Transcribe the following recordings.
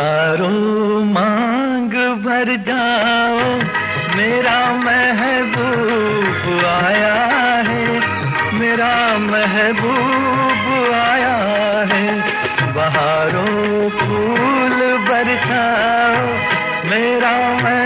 सितारों मांग भर जाओ, मेरा महबूब आया है, मेरा महबूब आया है। बहारों फूल बरसाओ, मेरा महबूब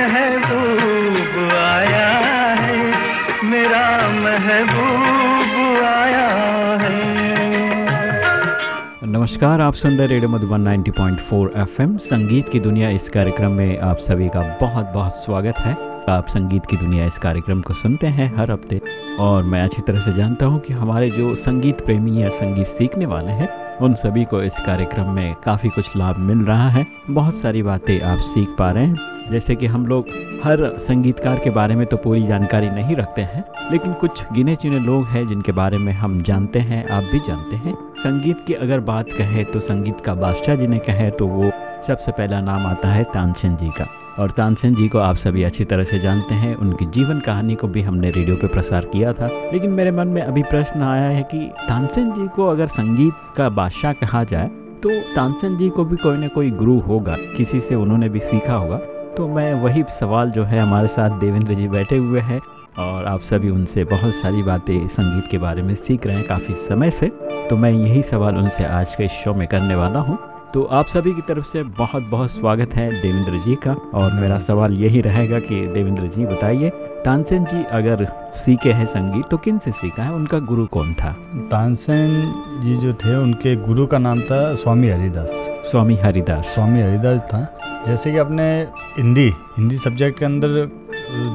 नमस्कार, आप सुन रहे रेडियो मधुबन 90.4 एफएम। संगीत की दुनिया इस कार्यक्रम में आप सभी का बहुत बहुत स्वागत है। आप संगीत की दुनिया इस कार्यक्रम को सुनते हैं हर हफ़्ते। और मैं अच्छी तरह से जानता हूँ कि हमारे जो संगीत प्रेमी या संगीत सीखने वाले हैं उन सभी को इस कार्यक्रम में काफ़ी कुछ लाभ मिल रहा है। बहुत सारी बातें आप सीख पा रहे हैं। जैसे कि हम लोग हर संगीतकार के बारे में तो पूरी जानकारी नहीं रखते हैं, लेकिन कुछ गिने चुने लोग हैं जिनके बारे में हम जानते हैं, आप भी जानते हैं। संगीत की अगर बात कहें तो संगीत का बादशाह जिन्हें कहें तो वो सबसे पहला नाम आता है तानसेन जी का। और तानसेन जी को आप सभी अच्छी तरह से जानते हैं। उनकी जीवन कहानी को भी हमने रेडियो पे प्रसार किया था। लेकिन मेरे मन में अभी प्रश्न आया है कि तानसेन जी को अगर संगीत का बादशाह कहा जाए तो तानसेन जी को भी कोई ना कोई गुरु होगा। किसी से उन्होंने भी सीखा होगा। तो मैं वही सवाल जो है हमारे साथ देवेंद्र जी बैठे हुए हैं और आप सभी उनसे बहुत सारी बातें संगीत के बारे में सीख रहे हैं काफ़ी समय से। तो मैं यही सवाल उनसे आज के शो में करने वाला हूँ। तो आप सभी की तरफ़ से बहुत बहुत स्वागत है देवेंद्र जी का। और मेरा सवाल यही रहेगा कि देवेंद्र जी बताइए तानसेन जी अगर सीखे हैं संगीत तो किन से सीखा है? उनका गुरु कौन था? तानसेन जी जो थे उनके गुरु का नाम था स्वामी हरिदास। स्वामी हरिदास। स्वामी हरिदास था। जैसे कि अपने हिंदी हिंदी सब्जेक्ट के अंदर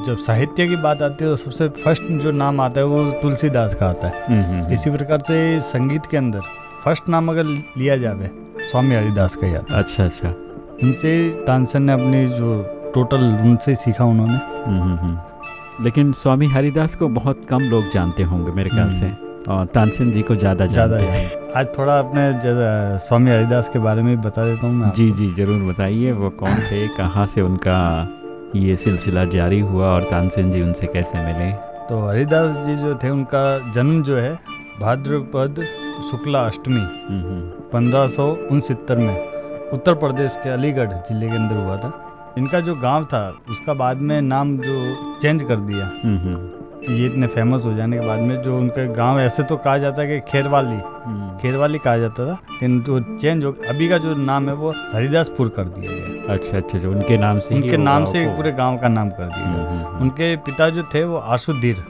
जब साहित्य की बात आती है तो सबसे फ़र्स्ट जो नाम आता है वो तुलसीदास का आता है। हम्म, हम्म, इसी प्रकार से संगीत के अंदर फ़र्स्ट नाम अगर लिया जावे स्वामी हरिदास का याद। अच्छा अच्छा। इनसे तानसेन ने अपनी जो टोटल उनसे सीखा उन्होंने। हम्म, हम्म, हम्म। लेकिन स्वामी हरिदास को बहुत कम लोग जानते होंगे मेरे ख्याल से। और तानसेन जी को ज़्यादा ज़्यादा आज थोड़ा अपने स्वामी हरिदास के बारे में बता देता हूँ जी जी ज़रूर बताइए वो कौन थे कहाँ से उनका ये सिलसिला जारी हुआ और तानसेन जी उनसे कैसे मिले? तो हरिदास जी जो थे उनका जन्म जो है भाद्रपद शुक्ला अष्टमी। पंद्रह में उत्तर प्रदेश के अलीगढ़ ज़िले के अंदर हुआ था। इनका जो गाँव था उसका बाद में नाम जो चेंज कर दिया। हम्म, हम्म, ये इतने फ़ेमस हो जाने के बाद में जो उनका गाँव ऐसे तो कहा जाता है कि खेरवाली हम्म। खेरवाली कहा जाता था लेकिन जो चेंज हो अभी का जो नाम है वो हरिदासपुर कर दिया गया। अच्छा अच्छा अच्छा उनके नाम से उनके नाम से पूरे गाँव का नाम कर दिया गया। उनके पिता जो थे वो आशुधीर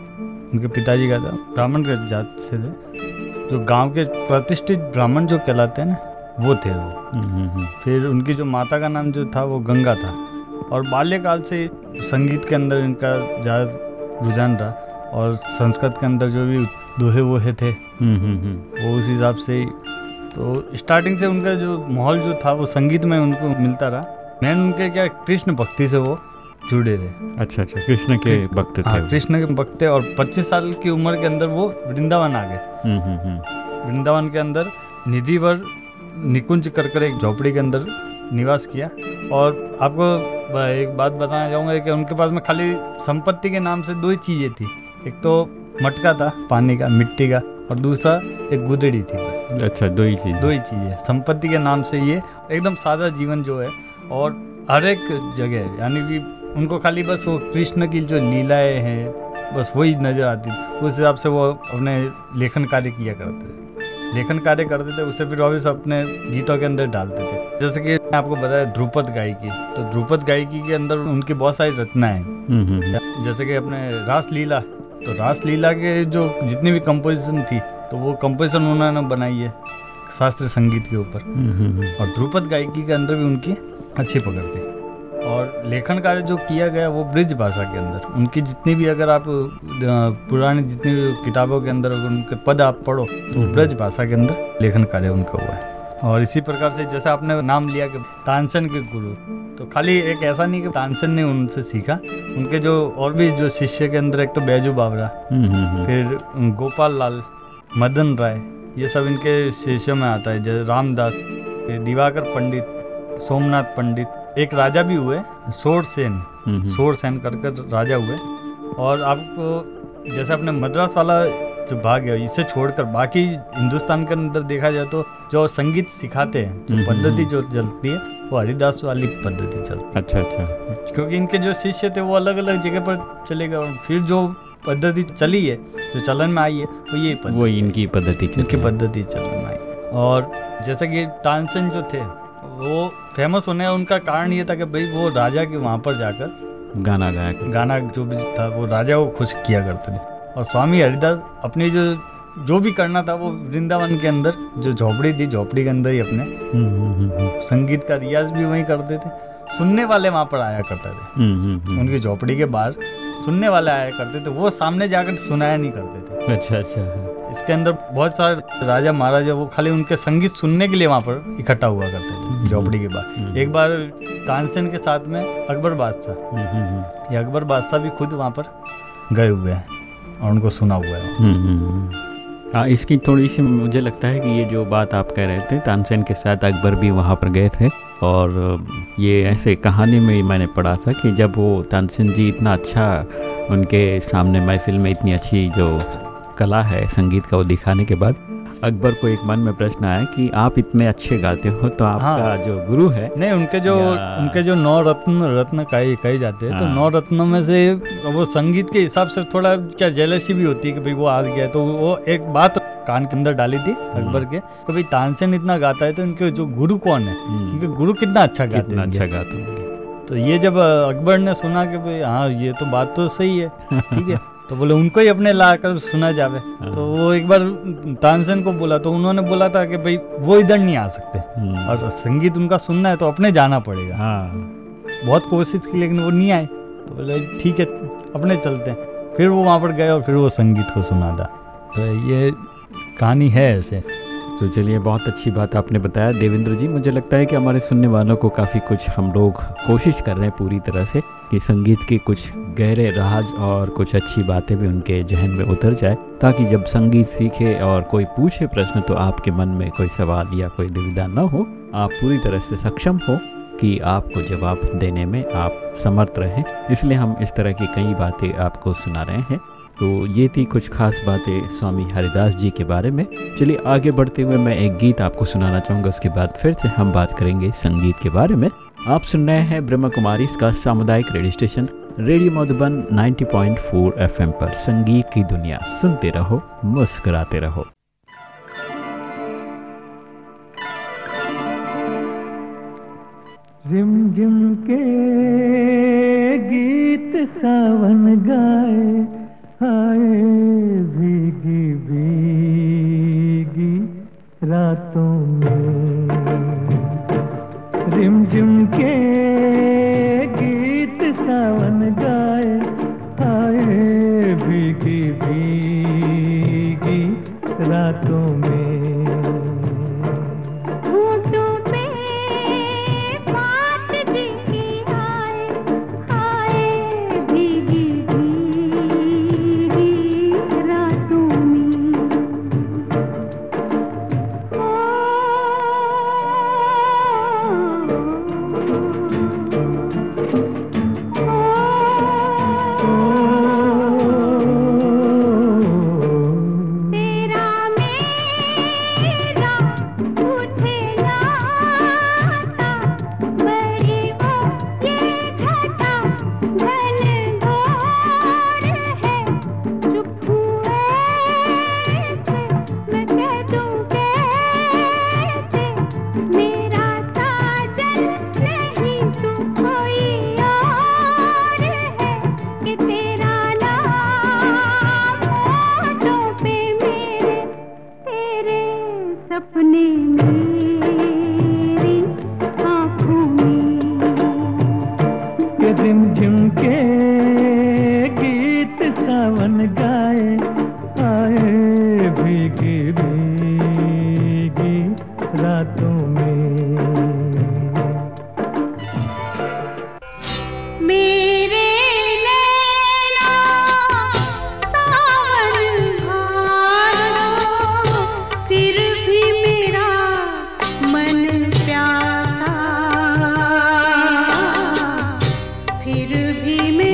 उनके पिताजी का था ब्राह्मण जात से थे। जो गाँव के प्रतिष्ठित ब्राह्मण जो कहलाते हैं ना वो थे वो हम्म, हम्म, हम्म। फिर उनकी जो माता का नाम जो था वो गंगा था और बाल्यकाल से संगीत के अंदर इनका ज़्यादा रुझान रहा और संस्कृत के अंदर जो भी दोहे वोहे थे हम्म, हम्म, हम्म। वो उस हिसाब से तो स्टार्टिंग से उनका जो माहौल जो था वो संगीत में उनको मिलता रहा मेन उनके क्या कृष्ण भक्ति से वो जुड़े थे अच्छा अच्छा कृष्ण के भक्त थे हाँ कृष्ण के भक्त थे और 25 साल की उम्र के अंदर वो वृंदावन आ गए। हम्म, हम्म, हम्म। वृंदावन के अंदर निधिवर निकुंज कर कर एक झोपड़ी के अंदर निवास किया। और आपको एक बात बताना चाहूँगा कि उनके पास में खाली संपत्ति के नाम से दो ही चीज़ें थी। एक तो मटका था पानी का मिट्टी का और दूसरा एक गुदड़ी थी बस। अच्छा दो ही चीज़। दो ही चीज़ें। संपत्ति के नाम से ये एकदम सादा जीवन जो है। और हर एक जगह यानी कि उनको खाली बस वो कृष्ण की जो लीलाएँ हैं बस वही नज़र आती। थी उस हिसाब से वो अपने लेखन कार्य किया करते थे। लेखन कार्य करते थे उसे फिर वापस अपने गीतों के अंदर डालते थे। जैसे कि मैं आपको बताया ध्रुपद गायकी तो ध्रुपद गायकी के अंदर उनकी बहुत सारी रचनाएँ हैं। हम्म, हम्म, हम्म। जैसे कि अपने रास लीला तो रास लीला के जो जितनी भी कंपोजिशन थी तो वो कंपोजिशन उन्होंने बनाई है शास्त्रीय संगीत के ऊपर। और ध्रुपद गायकी के अंदर भी उनकी अच्छी पकड़ थी। और लेखन कार्य जो किया गया वो ब्रिज भाषा के अंदर उनकी जितनी भी अगर आप पुरानी जितनी भी किताबों के अंदर अगर उनके पद आप पढ़ो तो हम्म। ब्रज भाषा के अंदर लेखन कार्य उनका हुआ है और इसी प्रकार से जैसे आपने नाम लिया कि तानसेन के गुरु तो खाली एक ऐसा नहीं कि तानसेन ने उनसे सीखा उनके जो और भी जो शिष्य के अंदर एक तो बैजू हम्म, हम्म, हम्म। फिर गोपाल लाल मदन राय ये सब इनके शिष्यों में आता है जैसे रामदास फिर दिवाकर पंडित सोमनाथ पंडित एक राजा भी हुए सोर सेन। हम्म, हम्म। सोर सेन कर कर राजा हुए। और आपको जैसे अपने मद्रास वाला जो भाग है इसे छोड़कर बाकी हिंदुस्तान के अंदर देखा जाए तो जो संगीत सिखाते हैं जो हम्म, पद्धति। जो चलती है वो हरिदास वाली पद्धति चलती अच्छा अच्छा। क्योंकि इनके जो शिष्य थे वो अलग अलग जगह पर चले गए और फिर जो पद्धति चली है जो चलन में आई है वो ये वो इनकी पद्धति इनकी पद्धति चलन में आई। और जैसे कि तानसेन जो थे वो फ़ेमस होने का उनका कारण ये था कि भाई वो राजा के वहाँ पर जाकर गाना गाया कर- गाना जो भी था वो राजा को खुश किया करते थे और स्वामी हरिदास अपने जो जो भी करना था वो वृंदावन के अंदर जो झोपड़ी थी झोपड़ी के अंदर ही अपने हम्म, हम्म, हम्म। संगीत का रियाज भी वहीं करते थे सुनने वाले वहाँ पर आया करते थे। उनकी झोपड़ी के बाहर सुनने वाले आया करते थे वो सामने जाकर सुनाया नहीं करते थे अच्छा अच्छा हाँ। इसके अंदर बहुत सारे राजा महाराजा वो खाली उनके संगीत सुनने के लिए वहाँ पर इकट्ठा हुआ करते थे झोपड़ी के बाहर हम्म। एक बार तानसेन के साथ में अकबर बादशाह हम्म, हम्म, हम्म। ये अकबर बादशाह भी खुद वहाँ पर गए हुए हैं और उनको सुना हुआ है हम्म, हम्म, हम्म। हाँ इसकी थोड़ी सी मुझे लगता है कि ये जो बात आप कह रहे थे तानसेन के साथ अकबर भी वहाँ पर गए थे और ये ऐसे कहानी में मैंने पढ़ा था कि जब वो तानसेन जी इतना अच्छा उनके सामने महफिल में इतनी अच्छी जो कला है संगीत का वो दिखाने के बाद अकबर को एक मन में प्रश्न आया कि आप इतने अच्छे गाते हो तो आपका हाँ। जो गुरु है नहीं उनके जो उनके जो नौ रत्न रत्न कहे कहे जाते हैं हाँ, तो हाँ। नौ रत्नों में से वो संगीत के हिसाब से थोड़ा क्या जेलसी भी होती है कि भाई वो आ गया तो वो एक बात कान के अंदर डाली थी अकबर के कि भाई तानसेन इतना गाता है तो इनके जो गुरु कौन है हम्म, इनके गुरु कितना अच्छा गाते होंगे। अच्छा गाते होंगे तो ये जब अकबर ने सुना कि भाई हाँ ये तो बात तो सही है ठीक है तो बोले उनको ही अपने ला कर सुना जावे। हाँ। तो वो एक बार तानसेन को बोला तो उन्होंने बोला था कि भाई वो इधर नहीं आ सकते। हम्म, और संगीत उनका सुनना है तो अपने जाना पड़ेगा। हाँ। बहुत कोशिश की लेकिन वो नहीं आए। तो बोले ठीक है अपने चलते हैं। फिर वो वहाँ पर गए और फिर वो संगीत को सुना था। तो ये कहानी है ऐसे। तो चलिए, बहुत अच्छी बात आपने बताया। देवेंद्र जी, मुझे लगता है कि हमारे सुनने वालों को काफ़ी कुछ हम लोग कोशिश कर रहे हैं पूरी तरह से कि संगीत के कुछ गहरे राज और कुछ अच्छी बातें भी उनके जहन में उतर जाए, ताकि जब संगीत सीखे और कोई पूछे प्रश्न तो आपके मन में कोई सवाल या कोई दुविधा न हो। आप पूरी तरह से सक्षम हो कि आपको जवाब देने में आप समर्थ रहें। इसलिए हम इस तरह की कई बातें आपको सुना रहे हैं। तो ये थी कुछ खास बातें स्वामी हरिदास जी के बारे में। चलिए आगे बढ़ते हुए मैं एक गीत आपको सुनाना चाहूँगा, उसके बाद फिर से हम बात करेंगे संगीत के बारे में। आप सुन रहे हैं ब्रह्म कुमारी, इसका सामुदायिक radio station, radio Madhuban 90.4 FM पर। संगीत की दुनिया, सुनते रहो, मुस्कुराते रहो। रिम झिम के गीत सावन गाए आए भीगी भीगी திருபிமே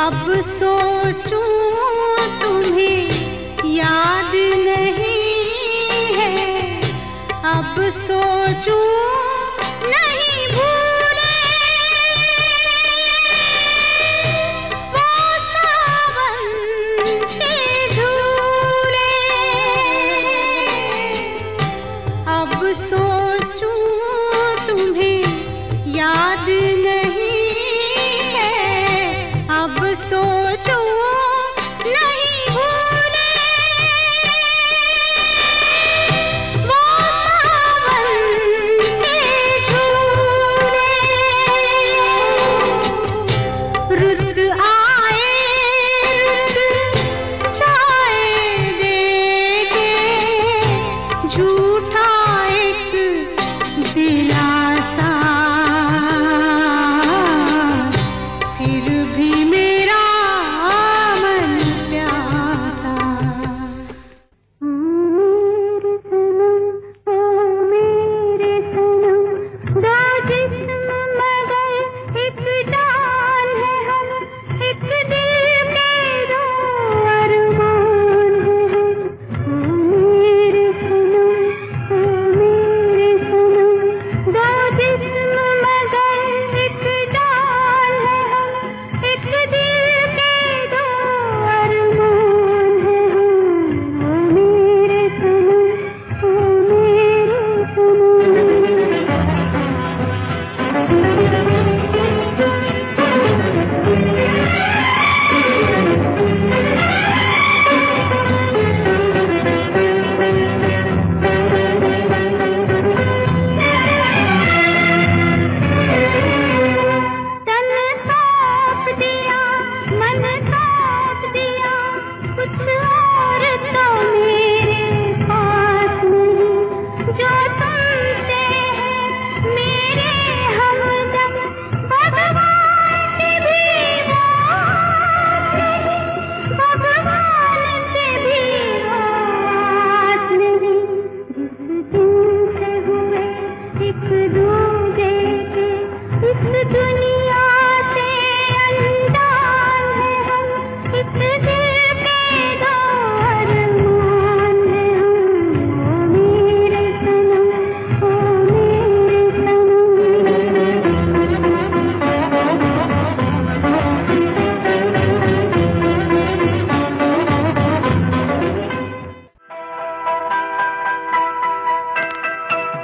अब सोचूं तुम्हें याद नहीं है। अब सोचूं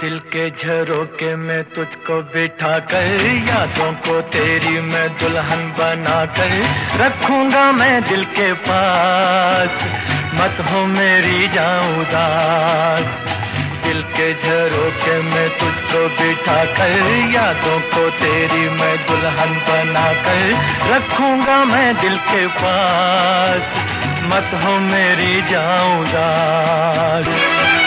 दिल के झरोके में तुझको बिठा कर, यादों को तेरी मैं दुल्हन बना कर रखूँगा मैं दिल के पास। मत हो मेरी जाऊँ उदास। दिल के झरोके में तुझको बिठा कर, यादों को तेरी मैं दुल्हन बना कर रखूँगा मैं दिल के पास। मत हो मेरी जाऊँ उदास।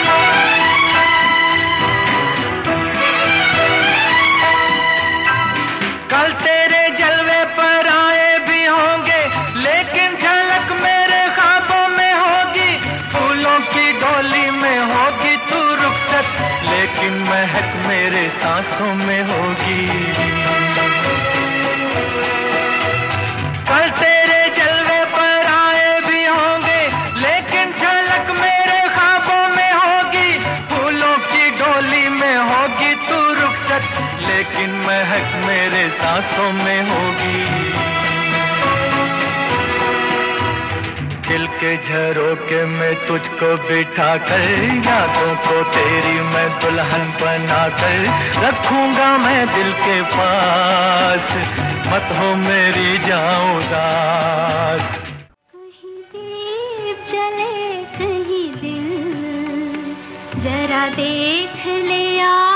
लेकिन महक मेरे सांसों में होगी। कल तेरे जलवे पर आए भी होंगे, लेकिन झलक मेरे ख्वाबों में होगी। फूलों की डोली में होगी तू रुखसत, लेकिन महक मेरे सांसों में होगी। के झरोके में तुझको बिठा कर, यादों को तेरी मैं दुल्हन बना कर रखूँगा मैं दिल के पास। मत हो मेरी जाऊँ दिल, जरा देख ले आकर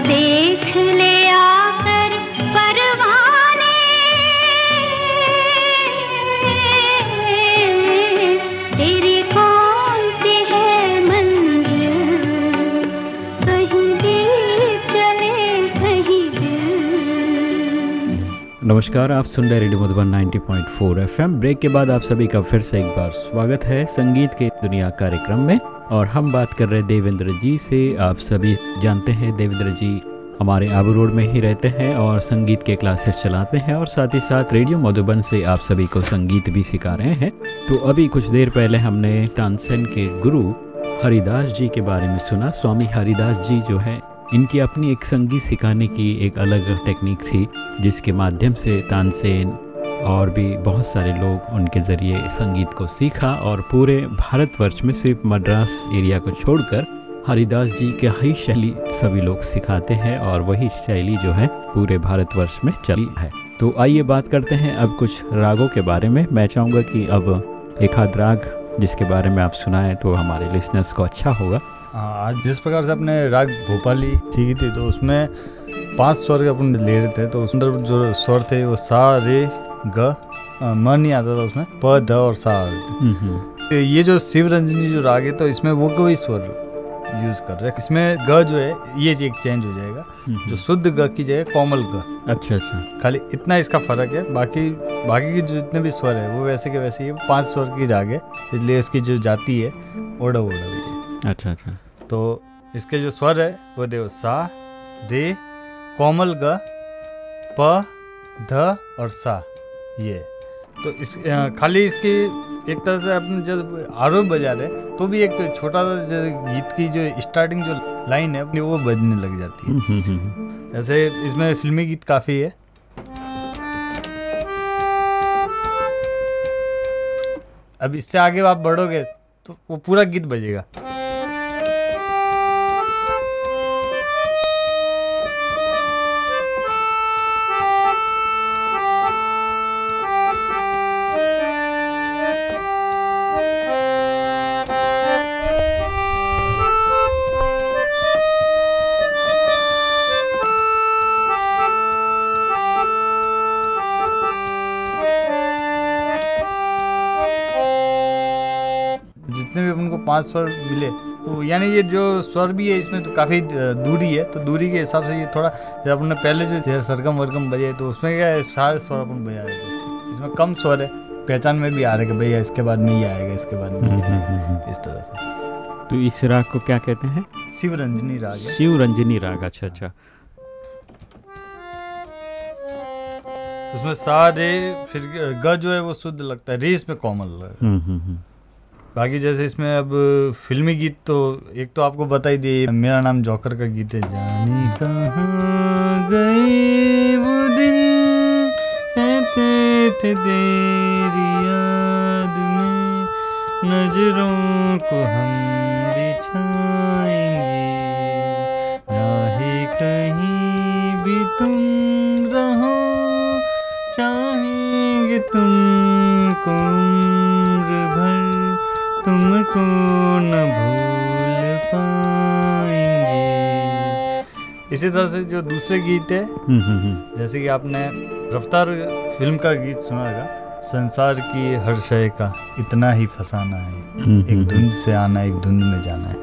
देख ले आकर परवाने। तेरी कौन सी है कहीं चले कहीं नमस्कार, आप सुन रहे रेडियो मधुबन 90.4 पॉइंट ब्रेक के बाद आप सभी का फिर से एक बार स्वागत है संगीत के दुनिया कार्यक्रम में। और हम बात कर रहे देवेंद्र जी से। आप सभी जानते हैं, देवेंद्र जी हमारे आबू रोड में ही रहते हैं और संगीत के क्लासेस चलाते हैं और साथ ही साथ रेडियो मधुबन से आप सभी को संगीत भी सिखा रहे हैं। तो अभी कुछ देर पहले हमने तानसेन के गुरु हरिदास जी के बारे में सुना। स्वामी हरिदास जी जो है, इनकी अपनी एक संगीत सिखाने की एक अलग टेक्निक थी, जिसके माध्यम से तानसेन और भी बहुत सारे लोग उनके ज़रिए संगीत को सीखा और पूरे भारतवर्ष में सिर्फ़ मद्रास एरिया को छोड़कर हरिदास जी के ही शैली सभी लोग सिखाते हैं और वही शैली जो है पूरे भारतवर्ष में चली है। तो आइए बात करते हैं अब कुछ रागों के बारे में। मैं चाहूँगा कि अब एक राग जिसके बारे में आप सुनाएँ तो हमारे लिसनर्स को अच्छा होगा। हाँ आज जिस प्रकार से अपने राग भोपाली सीखी थी तो उसमें पाँच स्वर अपन ले रहे थे तो उसमें जो स्वर थे, वो सा, रे ग म नहीं आता था उसमें प ध और सा। ये जो शिव रंजनी जो राग है तो इसमें वो कोई स्वर यूज़ कर रहे हैं। इसमें ग जो है ये एक चेंज हो जाएगा जो शुद्ध ग की जगह कोमल ग। अच्छा अच्छा। खाली इतना इसका फ़र्क है बाकी बाकी के जितने भी स्वर है वो वैसे के वैसे ही पाँच स्वर की राग है इसलिए इसकी जो जाति है ओडा ओडा हुई अच्छा अच्छा। तो इसके जो स्वर है वो देखो सा रे कोमल ग प ध और सा। ये। तो इस खाली इसकी एक तरह से अपन जब आरोप बजा रहे तो भी एक छोटा सा गीत की जो स्टार्टिंग जो लाइन है वो बजने लग जाती है। हम्म, हम्म, हम्म, ऐसे इसमें फिल्मी गीत काफ़ी है। अब इससे आगे आप बढ़ोगे तो वो पूरा गीत बजेगा। पाँच स्वर मिले। तो यानी ये जो स्वर भी है इसमें तो काफ़ी दूरी है। तो दूरी के हिसाब से ये थोड़ा जब अपने पहले जो सरगम वर्गम बजे तो उसमें क्या है सारे स्वर अपन बजा रहे थे। इसमें कम स्वर है पहचान में भी आ रहा है कि भैया इसके बाद में ये आएगा इसके बाद में ये हम्म, हम्म, हम्म। इस तरह से। तो इस राग को क्या कहते हैं? शिव रंजनी राग है। शिव रंजनी राग अच्छा अच्छा। उसमें सा रे फिर ग जो है वो शुद्ध लगता है रे इसमें है। हम्म, हम्म, हम्म, बाकी जैसे इसमें अब फिल्मी गीत तो एक तो आपको बता ही दिए, मेरा नाम जॉकर का गीत है, जानी कहाँ गए वो दिन तेरी याद में, नज़रों को हम बिछाएँगे, चाहे कहीं भी तुम रहो, चाहेंगे तुमको उम्र भर। तुमको न भूल पाएँगे। इसी तरह से जो दूसरे गीत है हम्म, हम्म, हम्म, जैसे कि आपने रफ्तार फ़िल्म का गीत सुना होगा संसार की हर शय का इतना ही फसाना है। एक धुंध से आना एक धुंध में जाना है।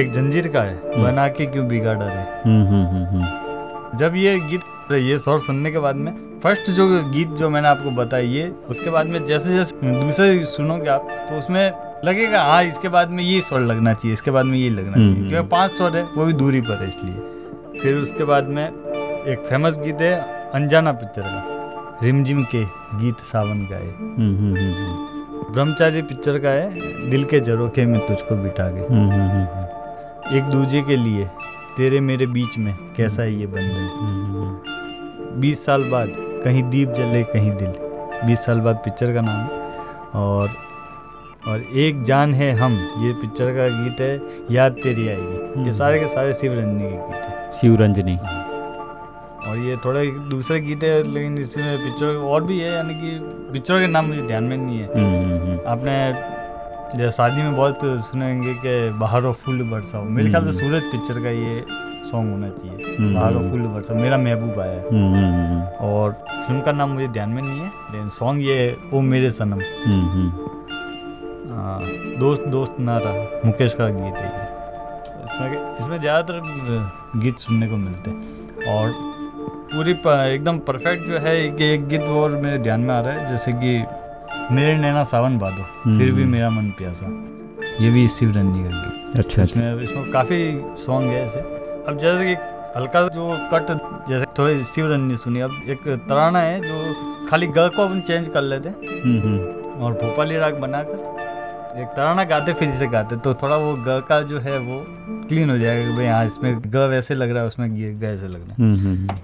एक जंजीर का है बना के क्यों बिगाड़ा रे हम्म, जब ये गीत ये स्वर सुनने के बाद में फ़र्स्ट जो गीत जो मैंने आपको बताई ये उसके बाद में जैसे जैसे दूसरे सुनोगे आप तो उसमें लगेगा हाँ इसके बाद में ये स्वर लगना चाहिए इसके बाद में ये लगना हम्म, चाहिए। हम्म। क्योंकि पाँच स्वर है वो भी दूरी पर है इसलिए। फिर उसके बाद में एक फ़ेमस गीत है अनजाना पिक्चर का। रिमझिम के गीत सावन का है हम्म, हम्म, हम्म, ब्रह्मचारी पिक्चर का है दिल के जरोखे में तुझको बिठा हम्म, हम्म, हम्म, एक दूजे के लिए तेरे मेरे बीच में कैसा है ये बंधन? हम्म, हम्म, बीस साल बाद कहीं दीप जले कहीं दिल। बीस साल बाद पिक्चर का नाम है। और और एक जान है हम ये पिक्चर का गीत है याद तेरी आएगी। हम्म। ये सारे के सारे शिव रंजनी के गीत है। शिव रंजनी और ये थोड़ा दूसरे गीत है लेकिन इसमें पिक्चर और भी है यानी कि पिक्चर के नाम मुझे ध्यान में नहीं है। हम्म, हम्म, हम्म, आपने जैसे शादी में बहुत सुनेंगे कि बाहरों फूल बरसाओ। मेरे ख्याल से हम्म। सूरज पिक्चर का ये सॉन्ग होना चाहिए। हम्म। बाहरों फूल बरसाओ। मेरा महबूब आया है। हम्म, हम्म, हम्म, और फ़िल्म का नाम मुझे ध्यान में नहीं है लेकिन सॉन्ग ये है, ओ मेरे सनम। हम्म, दोस्त दोस्त ना रहा मुकेश का गीत है इसमें इसमें ज़्यादातर गीत सुनने को मिलते हैं। और पूरी एकदम परफेक्ट जो है कि एक गीत और मेरे ध्यान में आ रहा है जैसे कि मेरे नैना सावन बादो फिर भी हम्म। मेरा मन प्यासा। ये भी शिव रंजी का गीत। अच्छा अच्छा। इसमें इसमें काफ़ी सॉन्ग है ऐसे। अब जैसे कि हल्का जो कट जैसे थोड़े शिव रंजी सुनी अब एक तराना है जो खाली ग को अपन चेंज कर लेते हैं। हम्म हम्म। और भोपाली राग बनाकर। एक तराना गाते फिर इसे गाते तो थोड़ा वो ग का जो है वो क्लीन हो जाएगा कि भाई हाँ इसमें ग वैसे लग रहा है उसमें ग ऐसे लग रहा है हम्म हम्म हम्म।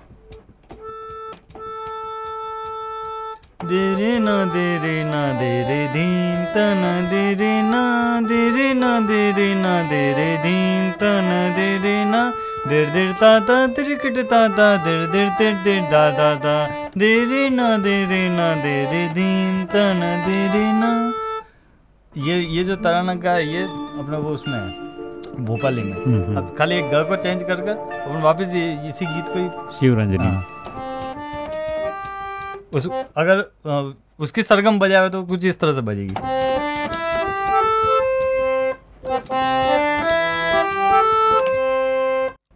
दे रे ना दे ना दे रे तन दे रे ना दे रे ना दे रे ना दे रे तन दे रे ना दिर दिर ता ता त्रिकट ता ता दिर दिर तिर दिर दा दा दा दे रे ना दे रे ना दे रे तन दे रे ना ये ये जो तराना का है ये अपना वो उसमें है भोपाली में। हम्म, हम्म। अब खाली एक ग को चेंज कर कर अपन वापस ये इसी गीत को ही शिवरंजनी। हाँ। उस अगर उसकी सरगम हुए तो कुछ इस तरह से बजेगी।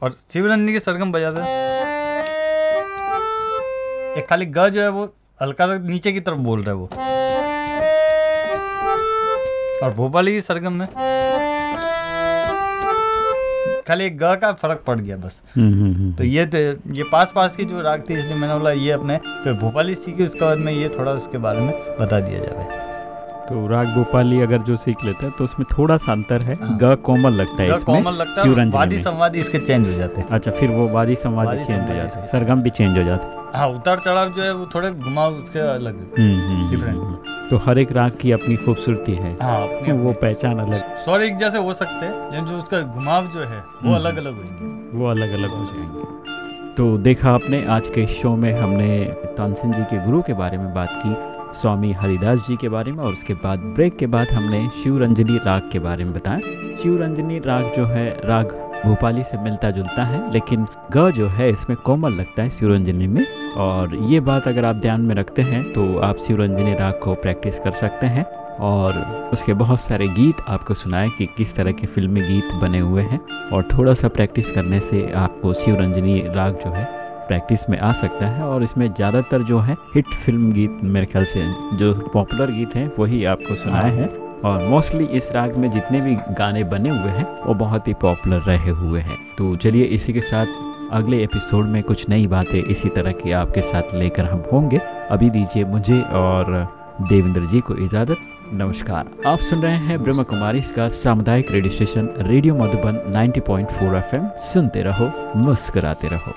और शिवरंजनी की सरगम बजाते एक खाली ग जो है वो हल्का सा नीचे की तरफ़ बोल रहा है वो। और भोपाली की सरगम में खाली एक ग का फ़र्क पड़ गया बस हम्म हम्म हम्म। तो ये तो ये पास पास की जो राग थी इसलिए मैंने बोला ये अपने तो भोपाली सीखी उसके बाद में ये थोड़ा उसके बारे में बता दिया जाए तो राग भोपाली अगर जो सीख लेते हैं तो उसमें थोड़ा सा अंतर है। हाँ। ग कोमल लगता है कोमल लगता है वादी संवादी इसके चेंज हो जाते हैं। अच्छा फिर वो वादी संवादी चेंज हो जाता है। सरगम भी चेंज हो जाता है। हाँ उतार चढ़ाव जो है वो थोड़े घुमाव उसके अलग है। हम्म, हम्म. हम्म। तो हर एक राग की अपनी खूबसूरती है। हाँ अपने वो पहचान अलग। सॉरी एक जैसे हो सकते हैं लेकिन जो उसका घुमाव जो है वो। अलग अलग होंगे वो अलग अलग हो जाएँगे। तो देखा आपने आज के शो में हमने तानसेन जी के गुरु के बारे में बात की। स्वामी हरिदास जी के बारे में और उसके बाद ब्रेक के बाद हमने शिवरंजनी राग के बारे में बताया। शिवरंजनी राग जो है, राग भोपाली से मिलता जुलता है, लेकिन ग जो है, इसमें कोमल लगता है शिवरंजनी में। और ये बात अगर आप ध्यान में रखते हैं तो आप शिवरंजनी राग को प्रैक्टिस कर सकते हैं। और उसके बहुत सारे गीत आपको सुनाए कि किस तरह के फिल्मी गीत बने हुए हैं। और थोड़ा सा प्रैक्टिस करने से आपको शिवरंजनी राग जो है प्रैक्टिस में आ सकता है और इसमें ज़्यादातर जो है हिट फ़िल्म गीत मेरे ख्याल से जो पॉपुलर गीत हैं वही आपको सुनाए हैं। और मोस्टली इस राग में जितने भी गाने बने हुए हैं वो बहुत ही पॉपुलर रहे हुए हैं। तो चलिए इसी के साथ अगले एपिसोड में कुछ नई बातें इसी तरह की आपके साथ लेकर हम होंगे। अभी दीजिए मुझे और देवेंद्र जी को इजाज़त। नमस्कार। आप सुन रहे हैं ब्रह्म कुमारी इसका सामुदायिक radio station radio Madhuban 90.4 FM सुनते रहो मुस्कराते रहो।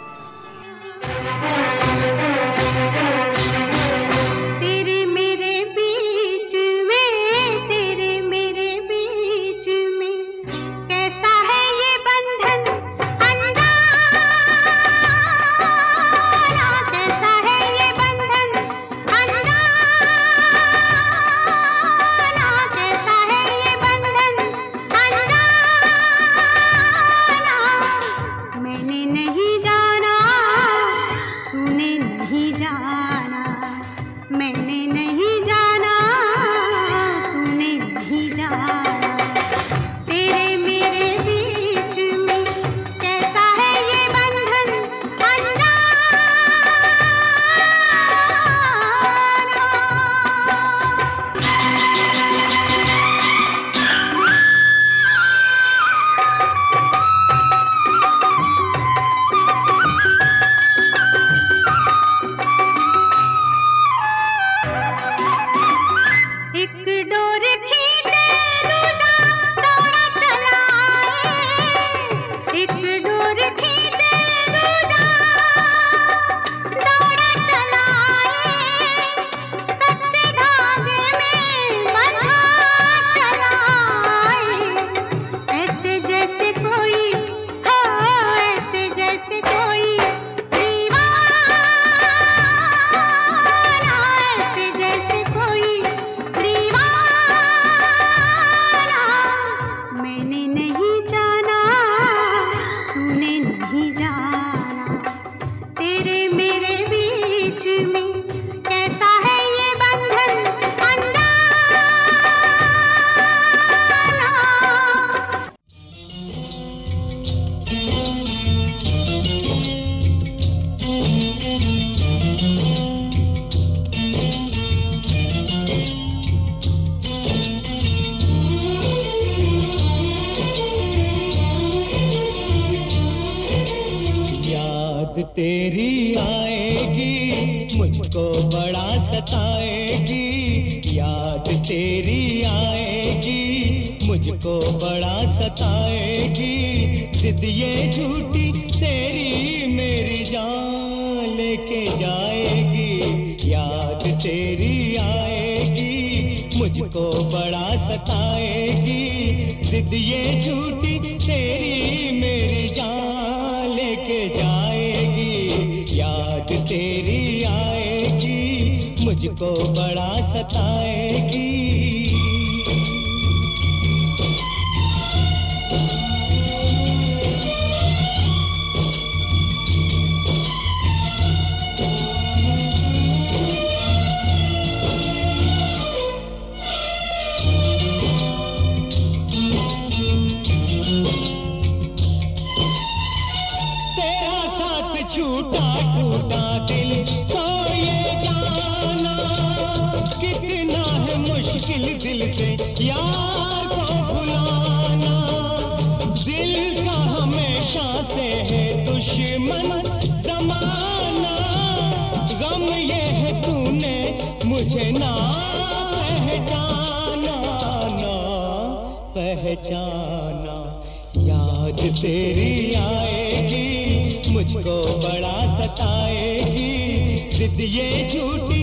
तेरी आएगी, मुझको बड़ा सताएगी, याद तेरी आएगी, मुझको बड़ा सताएगी जिद ये झूठी तेरी मेरी जान लेके जाएगी, याद तेरी आएगी, मुझको बड़ा सताएगी जिद ये झूठी मुझको बड़ा सताएगी। मुझे ना पहचाना ना पहचाना। याद तेरी आएगी मुझको बड़ा सताएगी। जिद ये झूठी